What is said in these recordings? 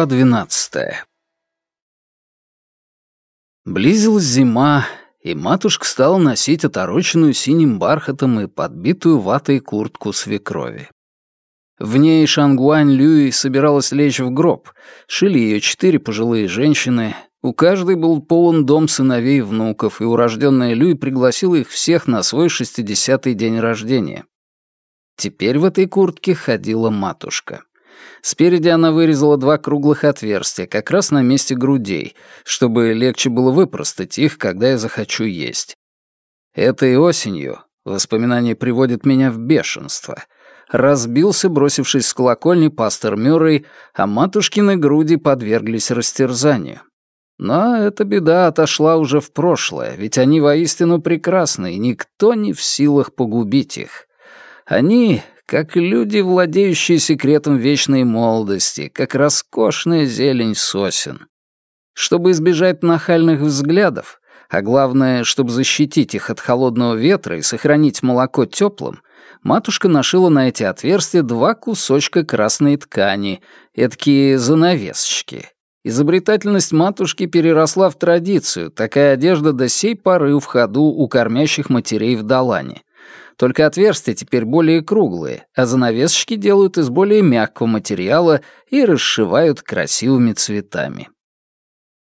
Глава двенадцатая. Близилась зима, и матушка стала носить отороченную синим бархатом и подбитую ватой куртку свекрови. В ней Шангуань Люй собиралась лечь в гроб. Шили ее четыре пожилые женщины. У каждой был полон дом сыновей и внуков, и урожденная Люй пригласила их всех на свой шестидесятый день рождения. Теперь в этой куртке ходила матушка. Спереди она вырезала два круглых отверстия, как раз на месте грудей, чтобы легче было выпростать их, когда я захочу есть. Этой осенью, воспоминание приводит меня в бешенство, разбился, бросившись с колокольни пастор Мюррей, а матушкины груди подверглись растерзанию. Но эта беда отошла уже в прошлое, ведь они воистину прекрасны, и никто не в силах погубить их. Они, как люди, владеющие секретом вечной молодости, как роскошная зелень сосен. Чтобы избежать нахальных взглядов, а главное, чтобы защитить их от холодного ветра и сохранить молоко теплым, матушка нашила на эти отверстия два кусочка красной ткани, эдакие занавесочки. Изобретательность матушки переросла в традицию, такая одежда до сей поры в ходу у кормящих матерей в Далане. Только отверстия теперь более круглые, а занавесочки делают из более мягкого материала и расшивают красивыми цветами.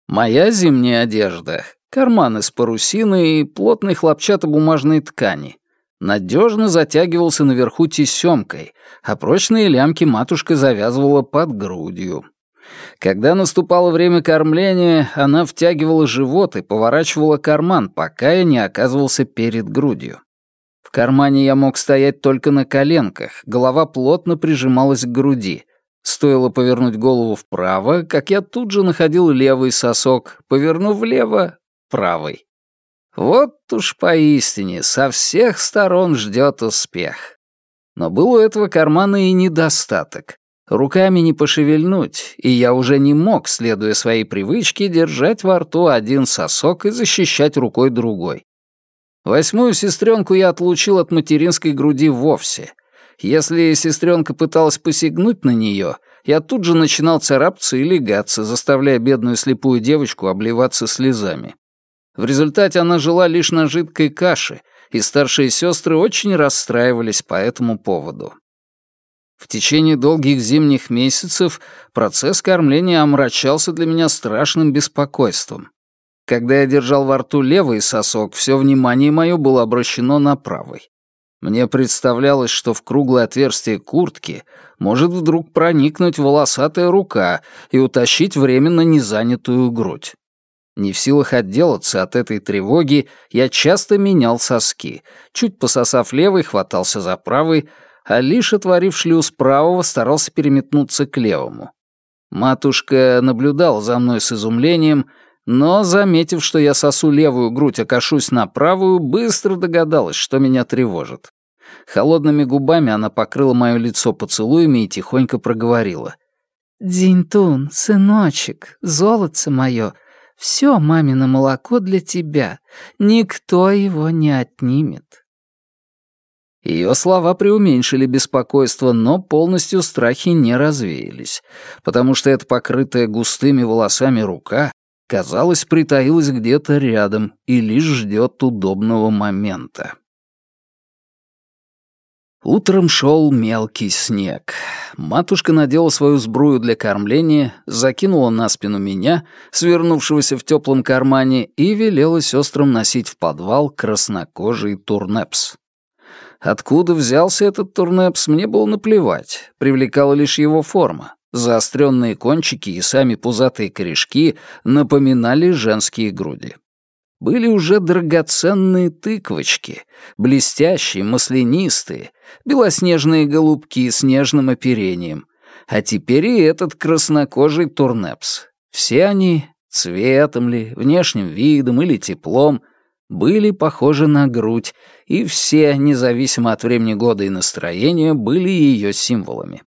Моя зимняя одежда — карман из парусины и плотной хлопчатобумажной ткани. Надежно затягивался наверху тесемкой, а прочные лямки матушка завязывала под грудью. Когда наступало время кормления, она втягивала живот и поворачивала карман, пока я не оказывался перед грудью. В кармане я мог стоять только на коленках, голова плотно прижималась к груди. Стоило повернуть голову вправо, как я тут же находил левый сосок, повернув влево — правый. Вот уж поистине, со всех сторон ждет успех. Но был у этого кармана и недостаток. Руками не пошевельнуть, и я уже не мог, следуя своей привычке, держать во рту один сосок и защищать рукой другой. Восьмую сестренку я отлучил от материнской груди вовсе. Если сестренка пыталась посягнуть на нее, я тут же начинал царапаться и легаться, заставляя бедную слепую девочку обливаться слезами. В результате она жила лишь на жидкой каше, и старшие сестры очень расстраивались по этому поводу. В течение долгих зимних месяцев процесс кормления омрачался для меня страшным беспокойством. Когда я держал во рту левый сосок, все внимание мое было обращено на правый. Мне представлялось, что в круглое отверстие куртки может вдруг проникнуть волосатая рука и утащить временно незанятую грудь. Не в силах отделаться от этой тревоги, я часто менял соски. Чуть пососав левый, хватался за правый, а лишь отворив шлюз правого, старался переметнуться к левому. Матушка наблюдала за мной с изумлением, но, заметив, что я сосу левую грудь, а кашусь на правую, быстро догадалась, что меня тревожит. Холодными губами она покрыла мое лицо поцелуями и тихонько проговорила. «Динтун, сыночек, золотце мое, все мамино молоко для тебя, никто его не отнимет». Ее слова преуменьшили беспокойство, но полностью страхи не развеялись, потому что эта покрытая густыми волосами рука казалось, притаилась где-то рядом и лишь ждет удобного момента. Утром шел мелкий снег. Матушка надела свою сбрую для кормления, закинула на спину меня, свернувшегося в теплом кармане, и велела сестрам носить в подвал краснокожий турнепс. Откуда взялся этот турнепс, мне было наплевать, привлекала лишь его форма. Заостренные кончики и сами пузатые корешки напоминали женские груди. Были уже драгоценные тыквочки, блестящие, маслянистые, белоснежные голубки с нежным оперением. А теперь и этот краснокожий турнепс. Все они, цветом ли, внешним видом или теплом, были похожи на грудь, и все, независимо от времени года и настроения, были ее символами.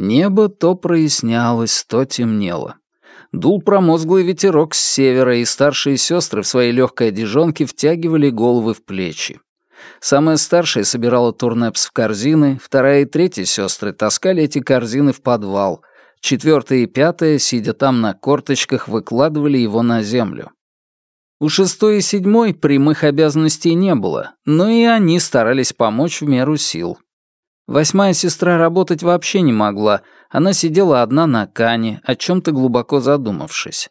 Небо то прояснялось, то темнело. Дул промозглый ветерок с севера, и старшие сестры в своей легкой одежонке втягивали головы в плечи. Самая старшая собирала турнепс в корзины, вторая и третья сестры таскали эти корзины в подвал. четвертая и пятая, сидя там на корточках, выкладывали его на землю. У шестой и седьмой прямых обязанностей не было, но и они старались помочь в меру сил. Восьмая сестра работать вообще не могла, она сидела одна на кане, о чем-то глубоко задумавшись.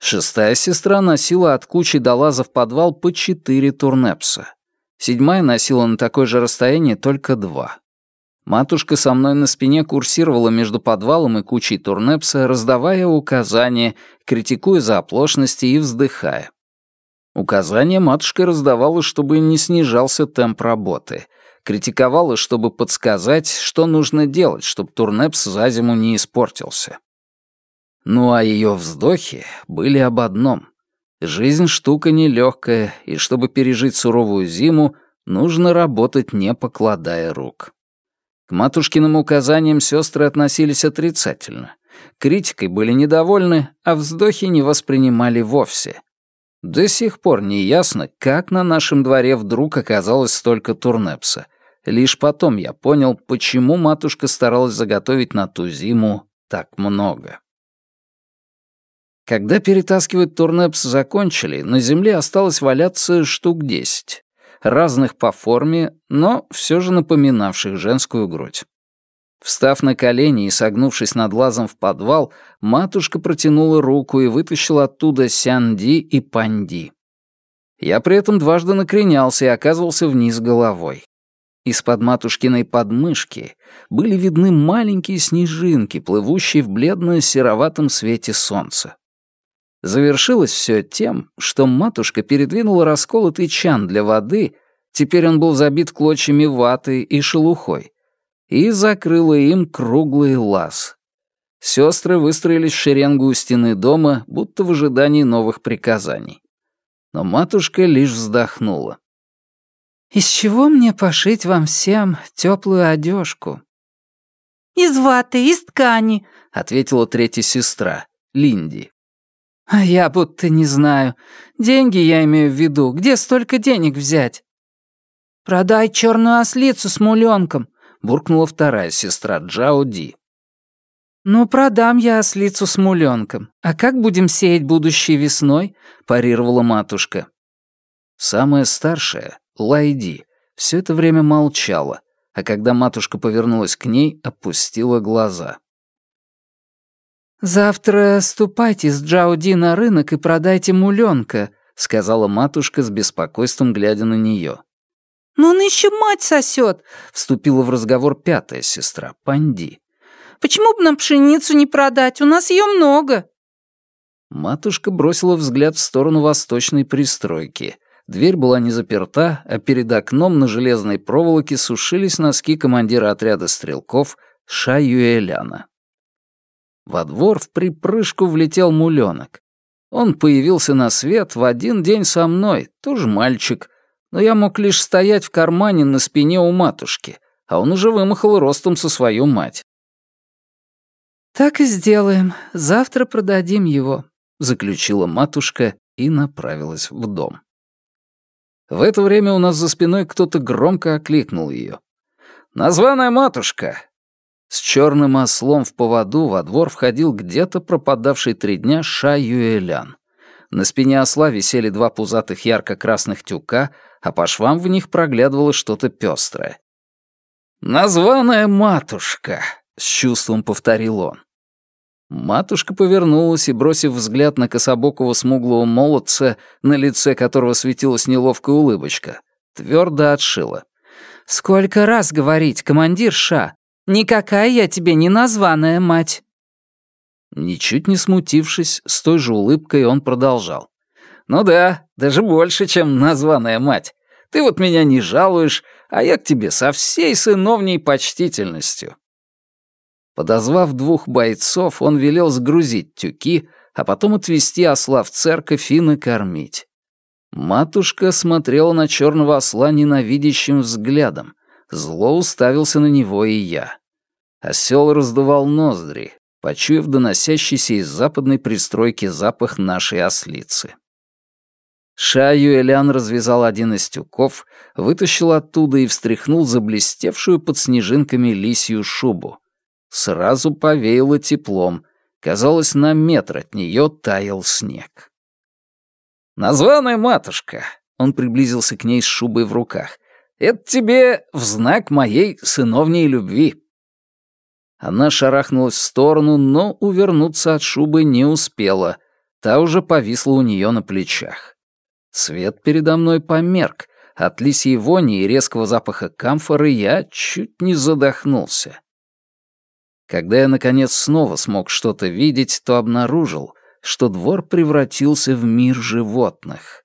Шестая сестра носила от кучи до лаза в подвал по четыре турнепса. Седьмая носила на такое же расстояние только два. Матушка со мной на спине курсировала между подвалом и кучей турнепса, раздавая указания, критикуя за оплошности и вздыхая. Указания матушка раздавала, чтобы не снижался темп работы. Критиковала, чтобы подсказать, что нужно делать, чтобы турнепс за зиму не испортился. Ну а ее вздохи были об одном. Жизнь штука нелегкая, и чтобы пережить суровую зиму, нужно работать, не покладая рук. К матушкиным указаниям сестры относились отрицательно. Критикой были недовольны, а вздохи не воспринимали вовсе. До сих пор не ясно, как на нашем дворе вдруг оказалось столько турнепса. Лишь потом я понял, почему матушка старалась заготовить на ту зиму так много. Когда перетаскивать турнепс закончили, на земле осталось валяться штук десять. Разных по форме, но все же напоминавших женскую грудь. Встав на колени и согнувшись над лазом в подвал, матушка протянула руку и вытащила оттуда сянди и панди. Я при этом дважды накренялся и оказывался вниз головой. Из-под матушкиной подмышки были видны маленькие снежинки, плывущие в бледно-сероватом свете солнца. Завершилось все тем, что матушка передвинула расколотый чан для воды, теперь он был забит клочьями ваты и шелухой, и закрыла им круглый лаз. Сестры выстроились в шеренгу у стены дома, будто в ожидании новых приказаний. Но матушка лишь вздохнула. «Из чего мне пошить вам всем теплую одежку?» «Из ваты, из ткани», — ответила третья сестра, Линди. «А я будто не знаю. Деньги я имею в виду. Где столько денег взять?» «Продай черную ослицу с муленком», — буркнула вторая сестра Джао Ди. «Ну, продам я ослицу с муленком. А как будем сеять будущей весной?» — парировала матушка. Самая старшая, Лайди, все это время молчала, а когда матушка повернулась к ней, опустила глаза. «Завтра ступайте с Джауди на рынок и продайте муленка», — сказала матушка с беспокойством, глядя на нее. «Но он еще мать сосет», — вступила в разговор пятая сестра, Панди. «Почему бы нам пшеницу не продать? У нас ее много». Матушка бросила взгляд в сторону восточной пристройки. Дверь была не заперта, а перед окном на железной проволоке сушились носки командира отряда стрелков Ша Юэляна. Во двор в припрыжку влетел муленок. Он появился на свет в один день со мной, тоже мальчик, но я мог лишь стоять в кармане на спине у матушки, а он уже вымахал ростом со свою мать. «Так и сделаем. Завтра продадим его», — заключила матушка и направилась в дом. В это время у нас за спиной кто-то громко окликнул ее. «Названная матушка, с черным ослом в поводу во двор входил где-то пропадавший три дня Ша Юэлян. На спине осла висели два пузатых ярко-красных тюка, а по швам в них проглядывало что-то пестрое. «Названная матушка», — с чувством повторил он. Матушка повернулась и, бросив взгляд на кособокого смуглого молодца, на лице которого светилась неловкая улыбочка, твердо отшила. «Сколько раз говорить, командир Ша, Никакая я тебе не названная мать». Ничуть не смутившись, с той же улыбкой он продолжал. «Ну да, даже больше, чем названная мать. Ты вот меня не жалуешь, а я к тебе со всей сыновней почтительностью». Подозвав двух бойцов, он велел сгрузить тюки, а потом отвезти осла в церковь и накормить. Матушка смотрела на черного осла ненавидящим взглядом, Зло уставился на него и я. Осел раздувал ноздри, почуяв доносящийся из западной пристройки запах нашей ослицы. Шаю Элян развязал один из тюков, вытащил оттуда и встряхнул заблестевшую под снежинками лисью шубу. Сразу повеяло теплом. Казалось, на метр от нее таял снег. «Названная матушка!» — он приблизился к ней с шубой в руках. «Это тебе в знак моей сыновней любви». Она шарахнулась в сторону, но увернуться от шубы не успела. Та уже повисла у нее на плечах. Свет передо мной померк. От лисьей вони и резкого запаха камфоры я чуть не задохнулся. Когда я, наконец, снова смог что-то видеть, то обнаружил, что двор превратился в мир животных.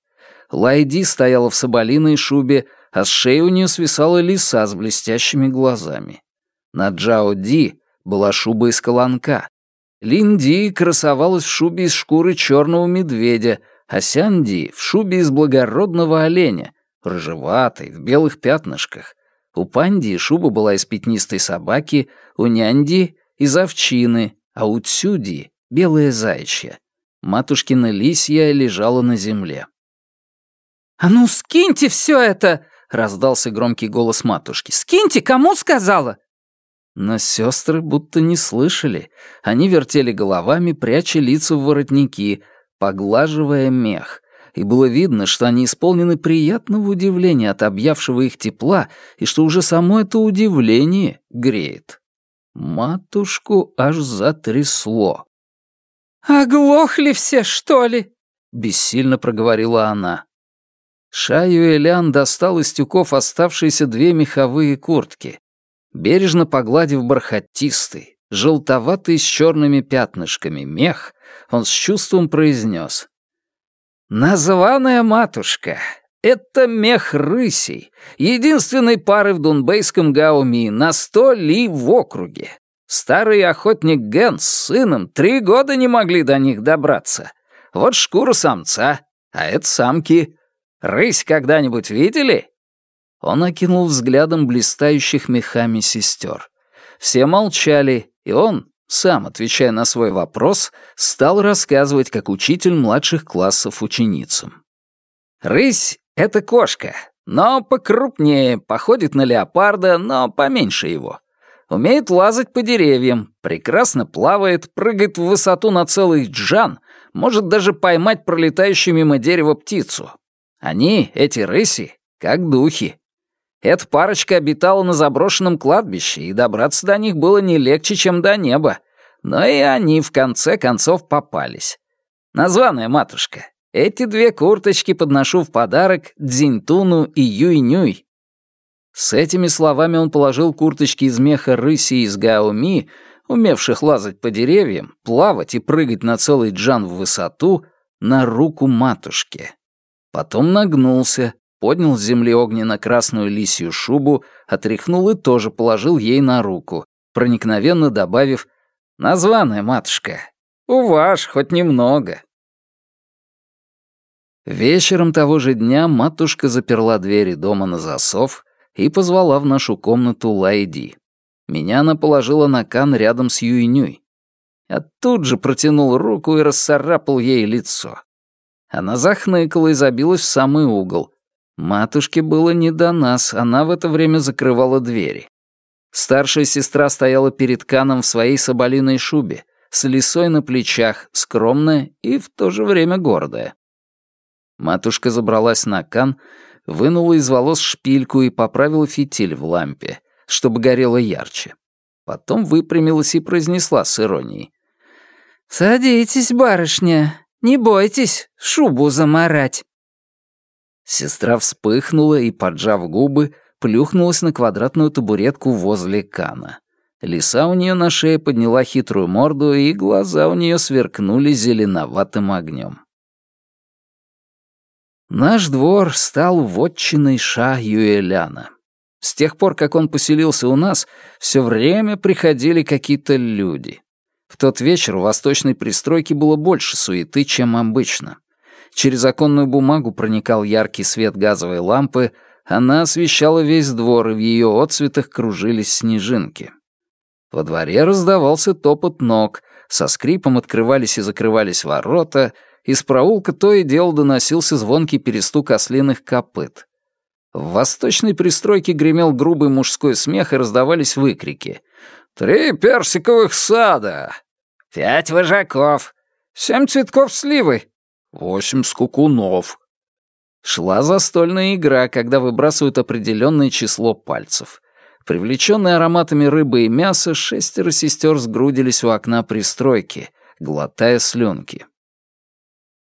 Лайди стояла в соболиной шубе, а с шеи у нее свисала лиса с блестящими глазами. На Джао Ди была шуба из колонка. Линди красовалась в шубе из шкуры черного медведя, а Сянди — в шубе из благородного оленя, рыжеватой, в белых пятнышках. У Панди шуба была из пятнистой собаки, у Нянди — из овчины, а у Цюди — белая заячья. Матушкина лисья лежала на земле. «А ну, скиньте все это!» — раздался громкий голос матушки. «Скиньте, кому сказала?» Но сестры будто не слышали. Они вертели головами, пряча лица в воротники, поглаживая мех. И было видно, что они исполнены приятного удивления от объявшего их тепла, и что уже само это удивление греет. Матушку аж затрясло. «Оглохли все, что ли?» — бессильно проговорила она. Шаю Элян достал из тюков оставшиеся две меховые куртки. Бережно погладив бархатистый, желтоватый с черными пятнышками мех, он с чувством произнес. «Названная матушка, это мех рысей, единственной пары в дунбейском гауми на сто ли в округе. Старый охотник Ген с сыном три года не могли до них добраться. Вот шкура самца, а это самки. Рысь когда-нибудь видели?» Он окинул взглядом блистающих мехами сестер. Все молчали, и он, сам отвечая на свой вопрос, стал рассказывать как учитель младших классов ученицам. «Рысь — это кошка, но покрупнее, походит на леопарда, но поменьше его. Умеет лазать по деревьям, прекрасно плавает, прыгает в высоту на целый джан, может даже поймать пролетающую мимо дерева птицу. Они, эти рыси, как духи. Эта парочка обитала на заброшенном кладбище, и добраться до них было не легче, чем до неба. Но и они в конце концов попались. Названная матушка, эти две курточки подношу в подарок Дзиньтуну и Юй-Нюй. С этими словами он положил курточки из меха рыси из Гаоми, умевших лазать по деревьям, плавать и прыгать на целый джан в высоту, на руку матушки. Потом нагнулся, поднял с земли огненно-красную лисью шубу, отряхнул и тоже положил ей на руку, проникновенно добавив «Названная матушка, у ваш хоть немного». Вечером того же дня матушка заперла двери дома на засов и позвала в нашу комнату Лайди. Меня она положила на кан рядом с Юинюй. Я тут же протянул руку и расцарапал ей лицо. Она захныкала и забилась в самый угол, Матушке было не до нас, она в это время закрывала двери. Старшая сестра стояла перед Каном в своей соболиной шубе, с лисой на плечах, скромная и в то же время гордая. Матушка забралась на Кан, вынула из волос шпильку и поправила фитиль в лампе, чтобы горело ярче. Потом выпрямилась и произнесла с иронией. «Садитесь, барышня, не бойтесь шубу заморать». Сестра вспыхнула и, поджав губы, плюхнулась на квадратную табуретку возле Кана. Лиса у нее на шее подняла хитрую морду, и глаза у нее сверкнули зеленоватым огнем. Наш двор стал вотчиной Ша Юэляна. С тех пор, как он поселился у нас, все время приходили какие-то люди. В тот вечер у восточной пристройки было больше суеты, чем обычно. Через оконную бумагу проникал яркий свет газовой лампы, она освещала весь двор, и в ее отцветах кружились снежинки. Во дворе раздавался топот ног, со скрипом открывались и закрывались ворота, из проулка то и дело доносился звонкий перестук ослиных копыт. В восточной пристройке гремел грубый мужской смех и раздавались выкрики. Три персиковых сада. Пять вожаков. Семь цветков сливы. Восемь скукунов. Шла застольная игра, когда выбрасывают определенное число пальцев. Привлеченные ароматами рыбы и мяса, шестеро сестер сгрудились у окна пристройки, глотая слюнки.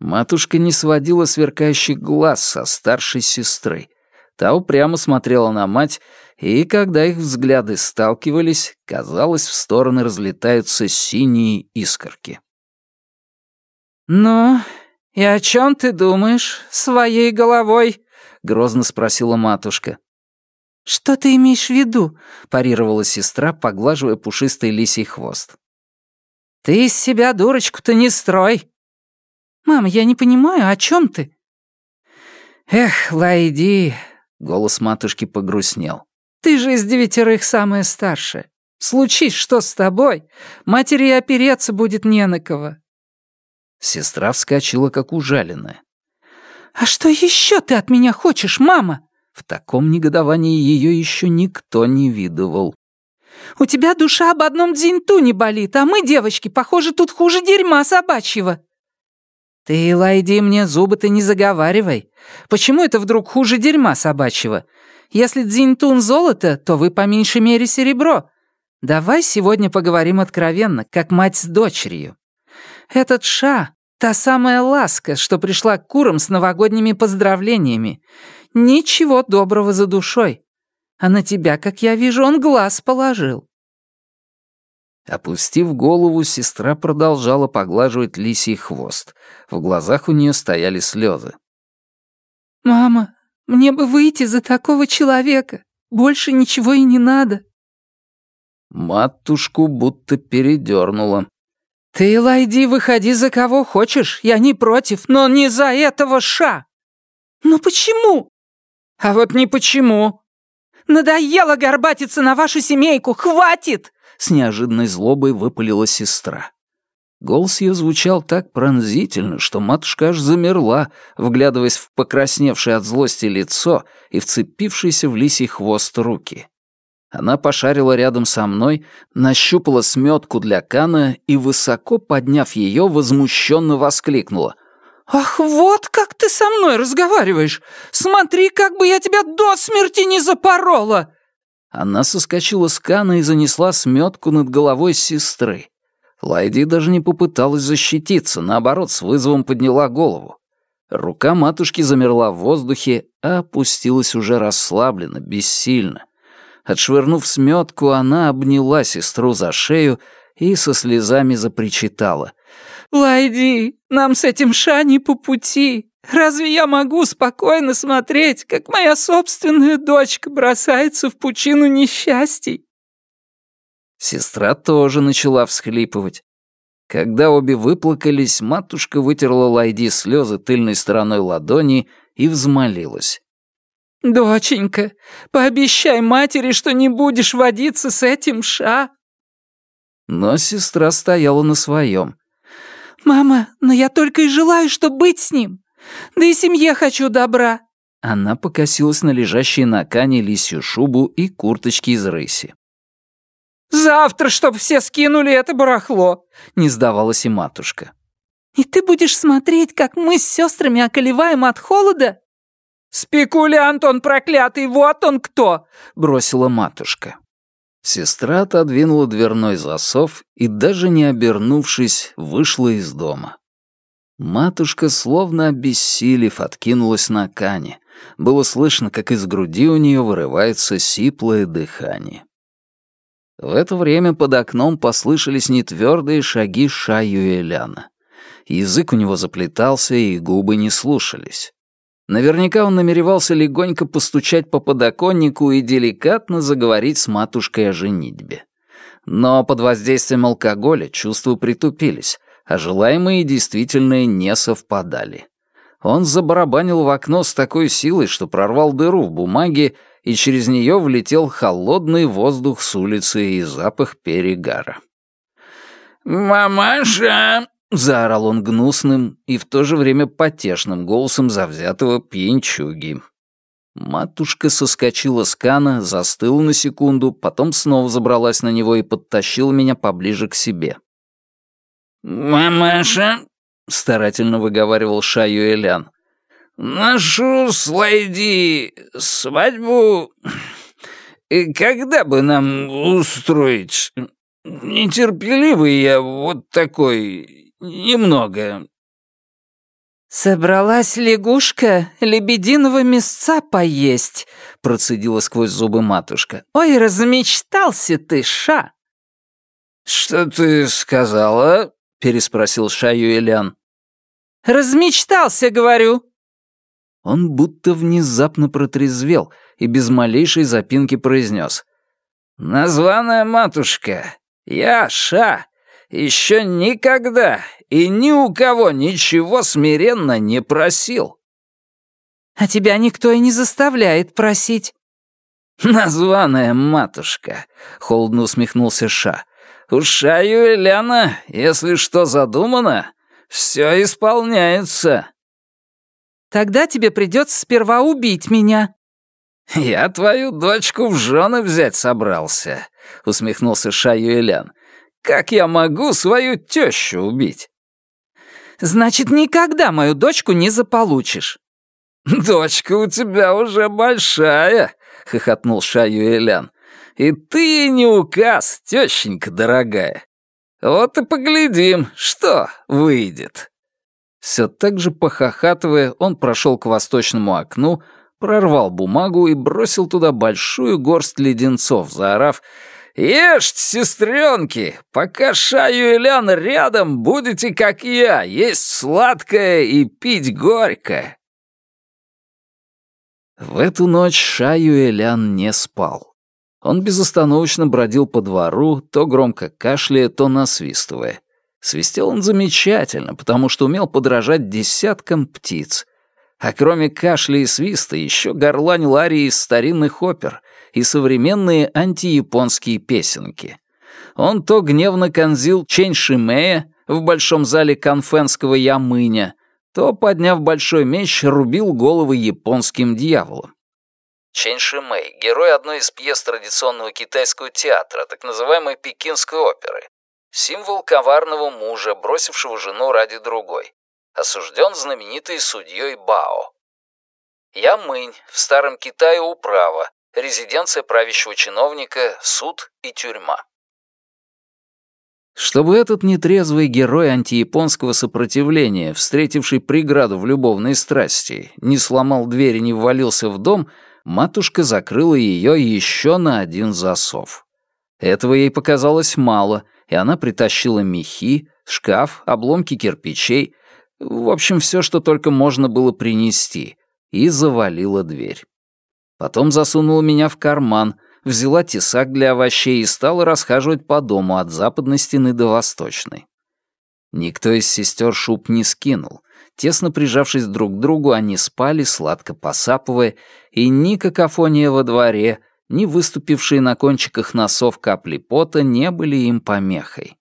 Матушка не сводила сверкающих глаз со старшей сестры. Та упрямо смотрела на мать, и когда их взгляды сталкивались, казалось, в стороны разлетаются синие искорки. «Ну, и о чем ты думаешь своей головой?» — грозно спросила матушка. «Что ты имеешь в виду?» — парировала сестра, поглаживая пушистый лисий хвост. «Ты из себя дурочку-то не строй!» «Мам, я не понимаю, о чем ты?» «Эх, Лайди!» — голос матушки погрустнел. «Ты же из девятерых самая старшая. Случись что с тобой, матери опереться будет не на кого». Сестра вскочила, как ужаленная. «А что еще ты от меня хочешь, мама?» В таком негодовании ее еще никто не видывал. «У тебя душа об одном дзинту не болит, а мы, девочки, похоже, тут хуже дерьма собачьего». «Ты, Лайди, мне зубы-то не заговаривай. Почему это вдруг хуже дерьма собачьего? Если дзинтун золото, то вы по меньшей мере серебро. Давай сегодня поговорим откровенно, как мать с дочерью. Этот Ша — та самая ласка, что пришла к курам с новогодними поздравлениями. Ничего доброго за душой. А на тебя, как я вижу, он глаз положил». Опустив голову, сестра продолжала поглаживать лисий хвост. В глазах у нее стояли слезы. «Мама, мне бы выйти за такого человека. Больше ничего и не надо». Матушку будто передернула. «Ты, Лайди, выходи за кого хочешь, я не против, но не за этого ша!» «Но почему?» «А вот не почему!» «Надоело горбатиться на вашу семейку! Хватит!» С неожиданной злобой выпалила сестра. Голос ее звучал так пронзительно, что матушка аж замерла, вглядываясь в покрасневшее от злости лицо и вцепившиеся в лисий хвост руки. Она пошарила рядом со мной, нащупала сметку для кана и, высоко подняв ее, возмущенно воскликнула. «Ах, вот как ты со мной разговариваешь! Смотри, как бы я тебя до смерти не запорола!» Она соскочила с кана и занесла сметку над головой сестры. Лайди даже не попыталась защититься, наоборот, с вызовом подняла голову. Рука матушки замерла в воздухе, а опустилась уже расслабленно, бессильно. Отшвырнув сметку, она обняла сестру за шею и со слезами запричитала. «Лайди, нам с этим Шани по пути. Разве я могу спокойно смотреть, как моя собственная дочка бросается в пучину несчастий?» Сестра тоже начала всхлипывать. Когда обе выплакались, матушка вытерла Лайди слезы тыльной стороной ладони и взмолилась. «Доченька, пообещай матери, что не будешь водиться с этим Ша». Но сестра стояла на своем. «Мама, но я только и желаю, что быть с ним. Да и семье хочу добра». Она покосилась на лежащие на кане лисью шубу и курточки из рыси. «Завтра, чтоб все скинули это барахло», — не сдавалась и матушка. «И ты будешь смотреть, как мы с сестрами околеваем от холода?» «Спекулянт он проклятый, вот он кто!» — бросила матушка. Сестра отодвинула дверной засов и, даже не обернувшись, вышла из дома. Матушка, словно обессилев, откинулась на кане. Было слышно, как из груди у нее вырывается сиплое дыхание. В это время под окном послышались нетвердые шаги Шаю Эляна. Язык у него заплетался, и губы не слушались. Наверняка он намеревался легонько постучать по подоконнику и деликатно заговорить с матушкой о женитьбе. Но под воздействием алкоголя чувства притупились, а желаемые и действительные не совпадали. Он забарабанил в окно с такой силой, что прорвал дыру в бумаге, и через нее влетел холодный воздух с улицы и запах перегара. «Мамаша!» Заорал он гнусным и в то же время потешным голосом завзятого пьянчуги. Матушка соскочила с кана, застыла на секунду, потом снова забралась на него и подтащила меня поближе к себе. «Мамаша», — старательно выговаривал Шаю Элян, «нашу слайди свадьбу когда бы нам устроить? Нетерпеливый я вот такой, немного». «Собралась лягушка лебединого мясца поесть», — процедила сквозь зубы матушка. «Ой, размечтался ты, Ша!» «Что ты сказала?» — переспросил Ша Юэлян. «Размечтался, говорю». Он будто внезапно протрезвел и без малейшей запинки произнес. «Названная матушка, я, Ша, еще никогда и ни у кого ничего смиренно не просил». «А тебя никто и не заставляет просить». «Названная матушка», — холодно усмехнулся Ша. «У Шаю Эляна, если что задумано, все исполняется». «Тогда тебе придется сперва убить меня». «Я твою дочку в жены взять собрался», — усмехнулся Шаю Элян. «Как я могу свою тещу убить?» Значит, никогда мою дочку не заполучишь». «Дочка у тебя уже большая», — хохотнул Шаю Элян. «И ты не указ, тещенька дорогая. Вот и поглядим, что выйдет». Все так же похохатывая, он прошел к восточному окну, прорвал бумагу и бросил туда большую горсть леденцов, заорав Ешьте, сестренки, пока Шаю и Лян рядом, будете, как я, есть сладкое и пить горькое. В эту ночь Шаю Элян не спал. Он безостановочно бродил по двору, то громко кашляя, то насвистывая. Свистел он замечательно, потому что умел подражать десяткам птиц. А кроме кашля и свиста еще горланил арии из старинных опер — и современные антияпонские песенки. Он то гневно конзил Чэнь Шимея в большом зале конфенского Ямыня, то, подняв большой меч, рубил головы японским дьяволам. Чэнь Шимэй — герой одной из пьес традиционного китайского театра, так называемой пекинской оперы. Символ коварного мужа, бросившего жену ради другой. Осужден знаменитой судьей Бао. Ямынь в Старом Китае управа, резиденция правящего чиновника, суд и тюрьма. Чтобы этот нетрезвый герой антияпонского сопротивления, встретивший преграду в любовной страсти, не сломал дверь и не ввалился в дом, матушка закрыла ее еще на один засов. Этого ей показалось мало, и она притащила мехи, шкаф, обломки кирпичей, в общем, все, что только можно было принести, и завалила дверь. Потом засунула меня в карман, взяла тесак для овощей и стала расхаживать по дому от западной стены до восточной. Никто из сестер шуб не скинул. Тесно прижавшись друг к другу, они спали, сладко посапывая, и ни какофония во дворе, ни выступившие на кончиках носов капли пота не были им помехой.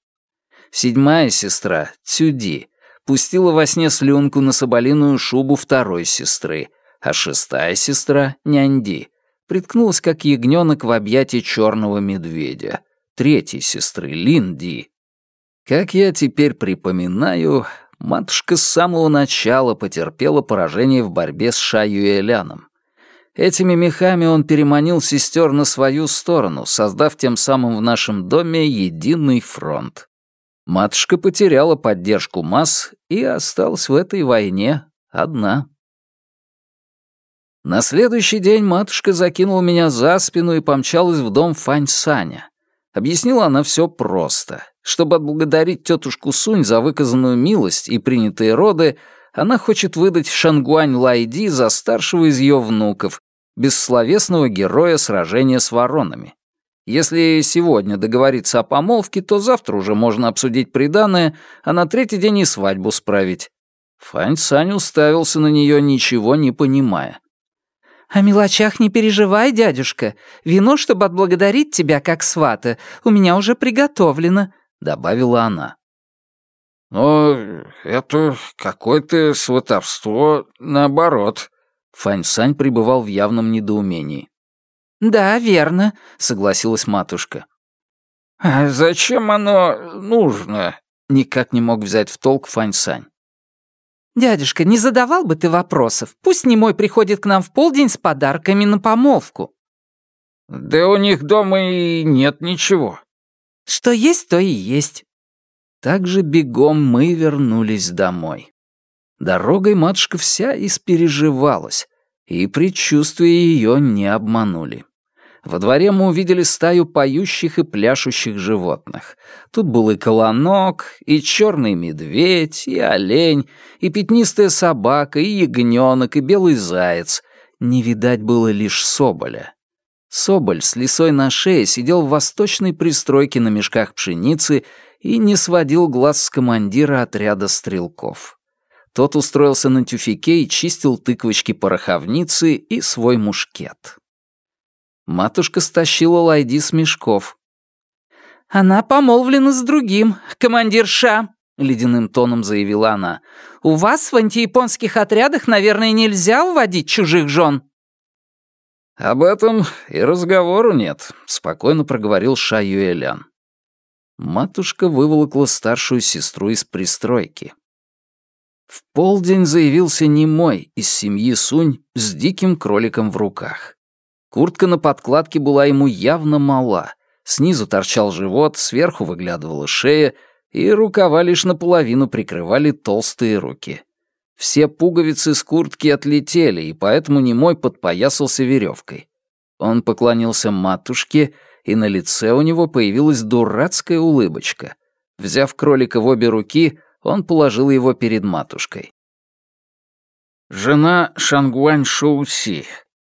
Седьмая сестра, Цюди, пустила во сне слюнку на соболиную шубу второй сестры — а шестая сестра, Нянди, приткнулась как ягненок в объятии черного медведя, третьей сестры, Линди. Как я теперь припоминаю, матушка с самого начала потерпела поражение в борьбе с Шаюэляном. Этими мехами он переманил сестер на свою сторону, создав тем самым в нашем доме единый фронт. Матушка потеряла поддержку масс и осталась в этой войне одна. На следующий день матушка закинула меня за спину и помчалась в дом Фань Саня. Объяснила она все просто. Чтобы отблагодарить тетушку Сунь за выказанную милость и принятые роды, она хочет выдать Шангуань Лайди за старшего из ее внуков, бессловесного героя сражения с воронами. Если сегодня договориться о помолвке, то завтра уже можно обсудить приданое, а на третий день и свадьбу справить. Фань Сань уставился на нее, ничего не понимая. «О мелочах не переживай, дядюшка. Вино, чтобы отблагодарить тебя как свата, у меня уже приготовлено», — добавила она. «Но это какое-то сватовство наоборот», Фань-Сань пребывал в явном недоумении. «Да, верно», — согласилась матушка. «А зачем оно нужно?» — никак не мог взять в толк Фань-Сань. «Дядюшка, не задавал бы ты вопросов. Пусть немой приходит к нам в полдень с подарками на помолвку». «Да у них дома и нет ничего». «Что есть, то и есть». Так же бегом мы вернулись домой. Дорогой матушка вся испереживалась, и предчувствия ее не обманули. Во дворе мы увидели стаю поющих и пляшущих животных. Тут был и колонок, и черный медведь, и олень, и пятнистая собака, и ягненок, и белый заяц. Не видать было лишь соболя. Соболь с лисой на шее сидел в восточной пристройке на мешках пшеницы и не сводил глаз с командира отряда стрелков. Тот устроился на тюфике и чистил тыквочки пороховницы и свой мушкет. Матушка стащила Лайди с мешков. «Она помолвлена с другим, командир Ша», — ледяным тоном заявила она. «У вас в антияпонских отрядах, наверное, нельзя уводить чужих жен». «Об этом и разговору нет», — спокойно проговорил Ша Юэлян. Матушка выволокла старшую сестру из пристройки. В полдень заявился немой из семьи Сунь с диким кроликом в руках. Куртка на подкладке была ему явно мала. Снизу торчал живот, сверху выглядывала шея, и рукава лишь наполовину прикрывали толстые руки. Все пуговицы с куртки отлетели, и поэтому немой подпоясался веревкой. Он поклонился матушке, и на лице у него появилась дурацкая улыбочка. Взяв кролика в обе руки, он положил его перед матушкой. «Жена Шангуань Шоуси,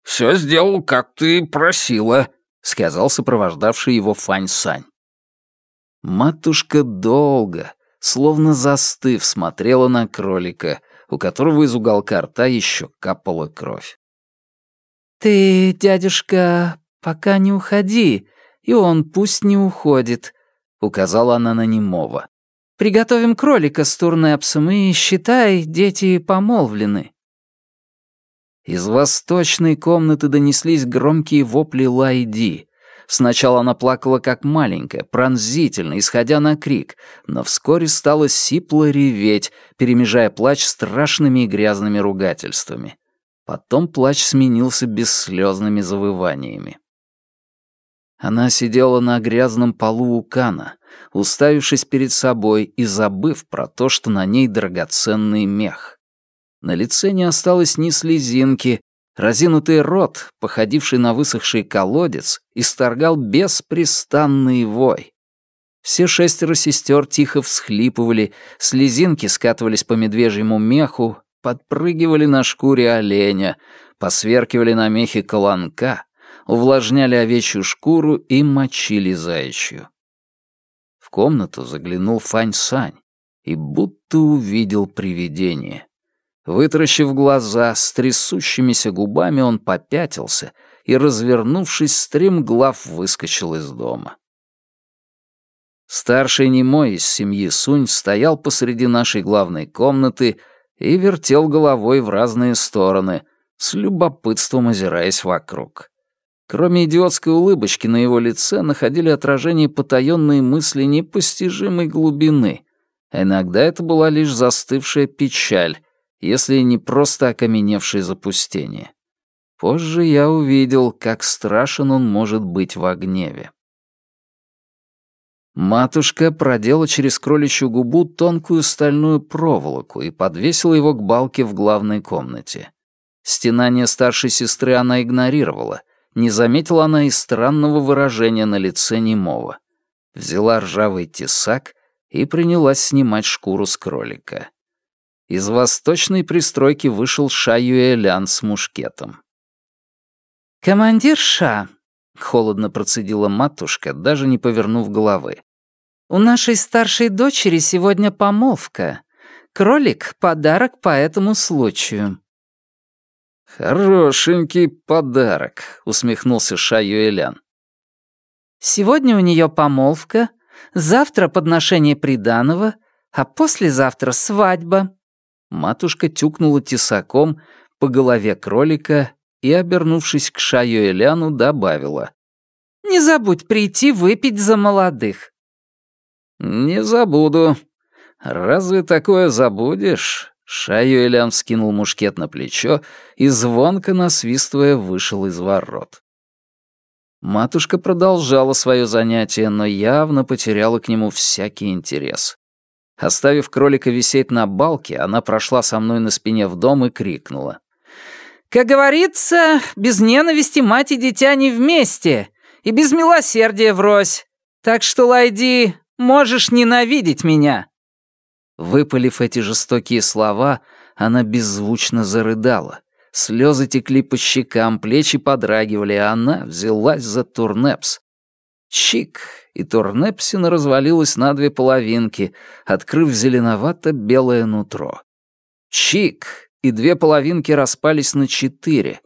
все сделал, как ты просила», — сказал сопровождавший его Фань Сань. Матушка долго, словно застыв, смотрела на кролика, у которого из уголка рта еще капала кровь. «Ты, дядюшка, пока не уходи, и он пусть не уходит», — указала она на немого. «Приготовим кролика с турнепсом и, считай, дети помолвлены». Из восточной комнаты донеслись громкие вопли Лайди. Сначала она плакала как маленькая, пронзительно, исходя на крик, но вскоре стала сипло реветь, перемежая плач страшными и грязными ругательствами. Потом плач сменился бесслезными завываниями. Она сидела на грязном полу у Кана, уставившись перед собой и забыв про то, что на ней драгоценный мех. На лице не осталось ни слезинки, разинутый рот, походивший на высохший колодец, исторгал беспрестанный вой. Все шестеро сестер тихо всхлипывали, слезинки скатывались по медвежьему меху, подпрыгивали на шкуре оленя, посверкивали на мехе колонка, увлажняли овечью шкуру и мочили заячью. В комнату заглянул Фань Сань и будто увидел привидение. Вытаращив глаза, с трясущимися губами он попятился и, развернувшись, стремглав выскочил из дома. Старший немой из семьи Сунь стоял посреди нашей главной комнаты и вертел головой в разные стороны, с любопытством озираясь вокруг. Кроме идиотской улыбочки на его лице находили отражение потаённой мысли непостижимой глубины. иногда это была лишь застывшая печаль, если не просто окаменевшее запустение. Позже я увидел, как страшен он может быть во гневе. Матушка продела через кроличью губу тонкую стальную проволоку и подвесила его к балке в главной комнате. Стенание старшей сестры она игнорировала, не заметила она и странного выражения на лице немого. Взяла ржавый тесак и принялась снимать шкуру с кролика. Из восточной пристройки вышел Ша Юэлян с мушкетом. «Командир Ша», — холодно процедила матушка, даже не повернув головы. «У нашей старшей дочери сегодня помолвка. Кролик — подарок по этому случаю». «Хорошенький подарок», — усмехнулся Ша Юэлян. «Сегодня у нее помолвка, завтра подношение приданого, а послезавтра свадьба», Матушка тюкнула тесаком, по голове кролика и, обернувшись к Шаю Эляну, добавила. «Не забудь прийти выпить за молодых». «Не забуду. Разве такое забудешь?» Шаю Элян скинул мушкет на плечо и, звонко насвистывая, вышел из ворот. Матушка продолжала свое занятие, но явно потеряла к нему всякий интерес. Оставив кролика висеть на балке, она прошла со мной на спине в дом и крикнула. «Как говорится, без ненависти мать и дитя не вместе, и без милосердия врозь. Так что, Лайди, можешь ненавидеть меня». Выпалив эти жестокие слова, она беззвучно зарыдала. Слезы текли по щекам, плечи подрагивали, а она взялась за турнепс. Чик, и турнепсина развалилась на две половинки, открыв зеленовато-белое нутро. Чик, и две половинки распались на четыре.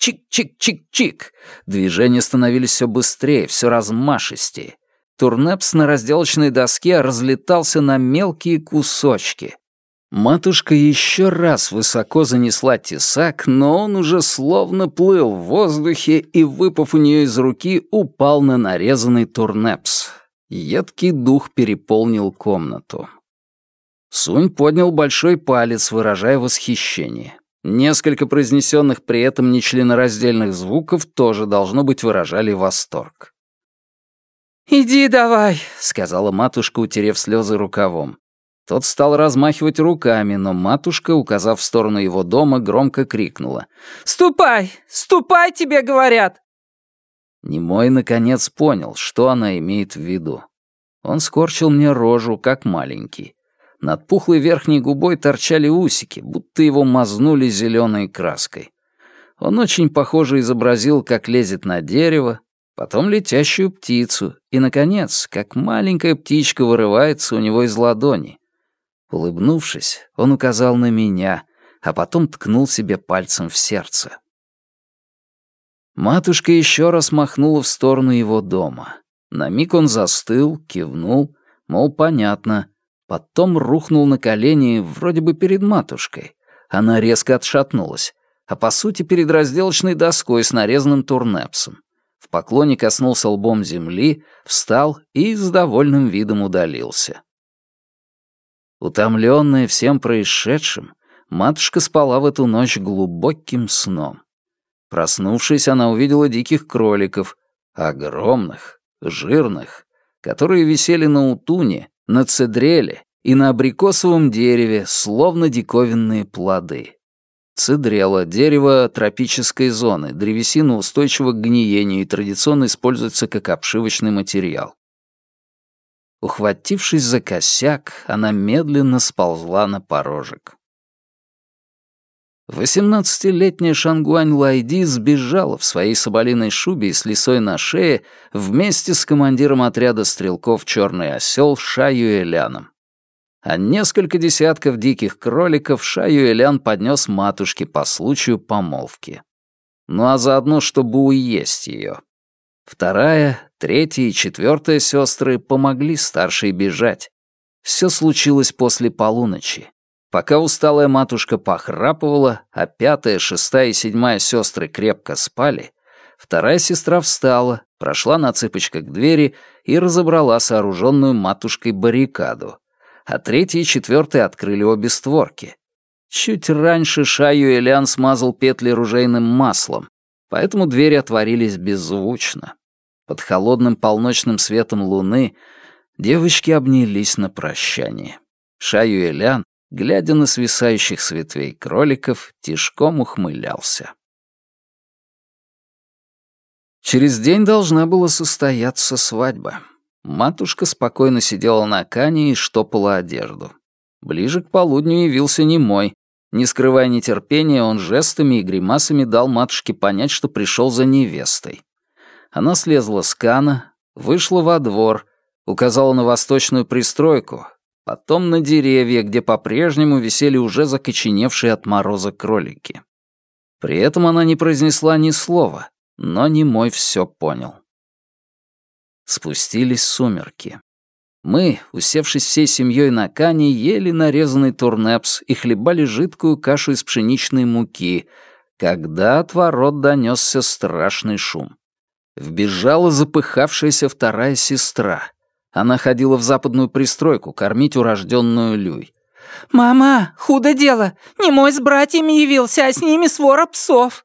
Чик-чик-чик-чик. Движения становились все быстрее, все размашистее. Турнепс на разделочной доске разлетался на мелкие кусочки. Матушка еще раз высоко занесла тесак, но он уже словно плыл в воздухе и, выпав у нее из руки, упал на нарезанный турнепс. Едкий дух переполнил комнату. Сунь поднял большой палец, выражая восхищение. Несколько произнесенных при этом нечленораздельных звуков тоже, должно быть, выражали восторг. «Иди давай», — сказала матушка, утерев слезы рукавом. Тот стал размахивать руками, но матушка, указав в сторону его дома, громко крикнула. «Ступай! Ступай, тебе говорят!» Немой, наконец, понял, что она имеет в виду. Он скорчил мне рожу, как маленький. Над пухлой верхней губой торчали усики, будто его мазнули зеленой краской. Он очень похоже изобразил, как лезет на дерево, потом летящую птицу, и, наконец, как маленькая птичка вырывается у него из ладони. Улыбнувшись, он указал на меня, а потом ткнул себе пальцем в сердце. Матушка еще раз махнула в сторону его дома. На миг он застыл, кивнул, мол, понятно, Потом рухнул на колени вроде бы перед матушкой. Она резко отшатнулась, а по сути перед разделочной доской с нарезанным турнепсом. В поклоне коснулся лбом земли, встал и с довольным видом удалился. Утомленная всем происшедшим, матушка спала в эту ночь глубоким сном. Проснувшись, она увидела диких кроликов, огромных, жирных, которые висели на утуне на цедреле и на абрикосовом дереве, словно диковинные плоды. Цедрела — дерево тропической зоны, древесина устойчива к гниению и традиционно используется как обшивочный материал. Ухватившись за косяк, она медленно сползла на порожек. Восемнадцатилетняя Шангуань Лайди сбежала в своей соболиной шубе и с лисой на шее вместе с командиром отряда стрелков «Черный осел» Шаю Эляном. А несколько десятков диких кроликов Шаю Элян поднес матушке по случаю помолвки. Ну а заодно, чтобы уесть ее. Вторая, третья и четвертая сестры помогли старшей бежать. Все случилось после полуночи. Пока усталая матушка похрапывала, а пятая, шестая и седьмая сестры крепко спали, вторая сестра встала, прошла на цыпочках к двери и разобрала сооруженную матушкой баррикаду, а третья и четвертая открыли обе створки. Чуть раньше Шаю Элян смазал петли ружейным маслом, поэтому двери отворились беззвучно. Под холодным полночным светом луны девочки обнялись на прощание. Шаю Элян глядя на свисающих с ветвей кроликов, тишком ухмылялся. Через день должна была состояться свадьба. Матушка спокойно сидела на кане и штопала одежду. Ближе к полудню явился немой. Не скрывая нетерпения, он жестами и гримасами дал матушке понять, что пришел за невестой. Она слезла с кана, вышла во двор, указала на восточную пристройку, потом на деревья, где по-прежнему висели уже закоченевшие от мороза кролики. При этом она не произнесла ни слова, но немой все понял. Спустились сумерки. Мы, усевшись всей семьей на кане, ели нарезанный турнепс и хлебали жидкую кашу из пшеничной муки, когда от ворот донесся страшный шум. Вбежала запыхавшаяся вторая сестра. Она ходила в западную пристройку кормить урожденную Люй. «Мама, худо дело! Не мой с братьями явился, а с ними свора псов!»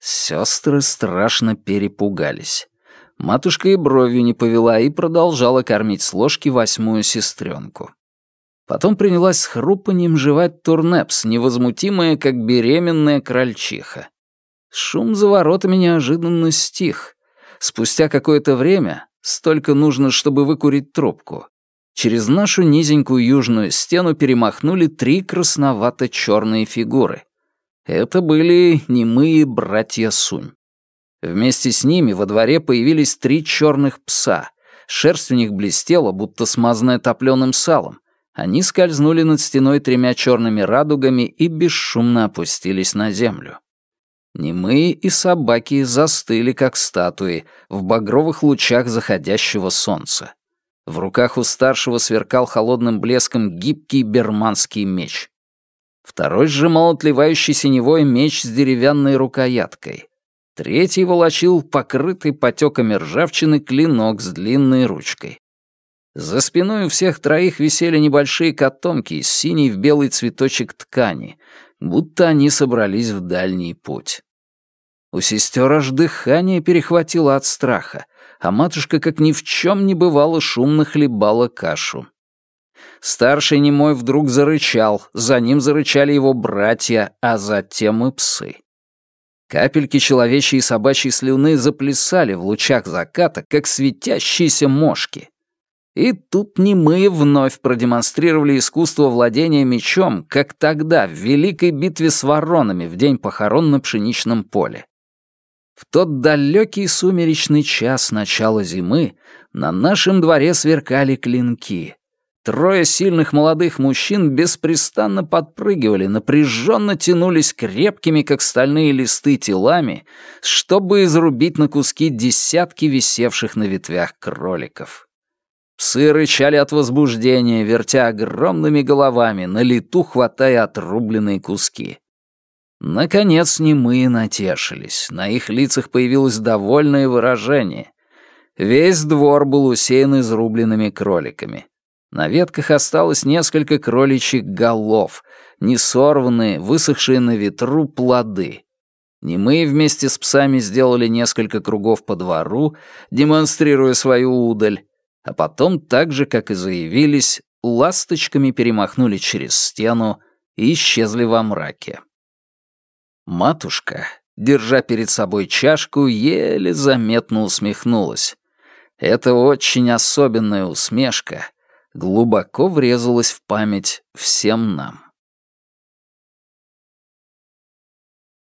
Сестры страшно перепугались. Матушка и бровью не повела и продолжала кормить с ложки восьмую сестренку. Потом принялась с хрупанием жевать турнепс, невозмутимая, как беременная крольчиха. Шум за воротами неожиданно стих. Спустя какое-то время, столько нужно, чтобы выкурить трубку, через нашу низенькую южную стену перемахнули три красновато-черные фигуры. Это были немые братья Сунь. Вместе с ними во дворе появились три черных пса. Шерсть у них блестела, будто смазанная топленым салом. Они скользнули над стеной тремя черными радугами и бесшумно опустились на землю. Немые и собаки застыли, как статуи, в багровых лучах заходящего солнца. В руках у старшего сверкал холодным блеском гибкий берманский меч. Второй сжимал отливающий синевой меч с деревянной рукояткой. Третий волочил покрытый потеками ржавчины клинок с длинной ручкой. За спиной у всех троих висели небольшие котомки из синий в белый цветочек ткани, будто они собрались в дальний путь. У сестер аж дыхание перехватило от страха, а матушка, как ни в чем не бывало, шумно хлебала кашу. Старший немой вдруг зарычал, за ним зарычали его братья, а затем и псы. Капельки человечьей и собачьей слюны заплясали в лучах заката, как светящиеся мошки. И тут немые вновь продемонстрировали искусство владения мечом, как тогда, в великой битве с воронами в день похорон на пшеничном поле. В тот далекий сумеречный час начала зимы на нашем дворе сверкали клинки, Трое сильных молодых мужчин беспрестанно подпрыгивали, напряженно тянулись крепкими, как стальные листы, телами, чтобы изрубить на куски десятки висевших на ветвях кроликов. Псы рычали от возбуждения, вертя огромными головами, на лету хватая отрубленные куски. Наконец немые натешились, на их лицах появилось довольное выражение. Весь двор был усеян изрубленными кроликами. На ветках осталось несколько кроличьих голов, несорванные, высохшие на ветру плоды. Немые вместе с псами сделали несколько кругов по двору, демонстрируя свою удаль, а потом, так же, как и заявились, ласточками перемахнули через стену и исчезли во мраке. Матушка, держа перед собой чашку, еле заметно усмехнулась. Это очень особенная усмешка — глубоко врезалась в память всем нам.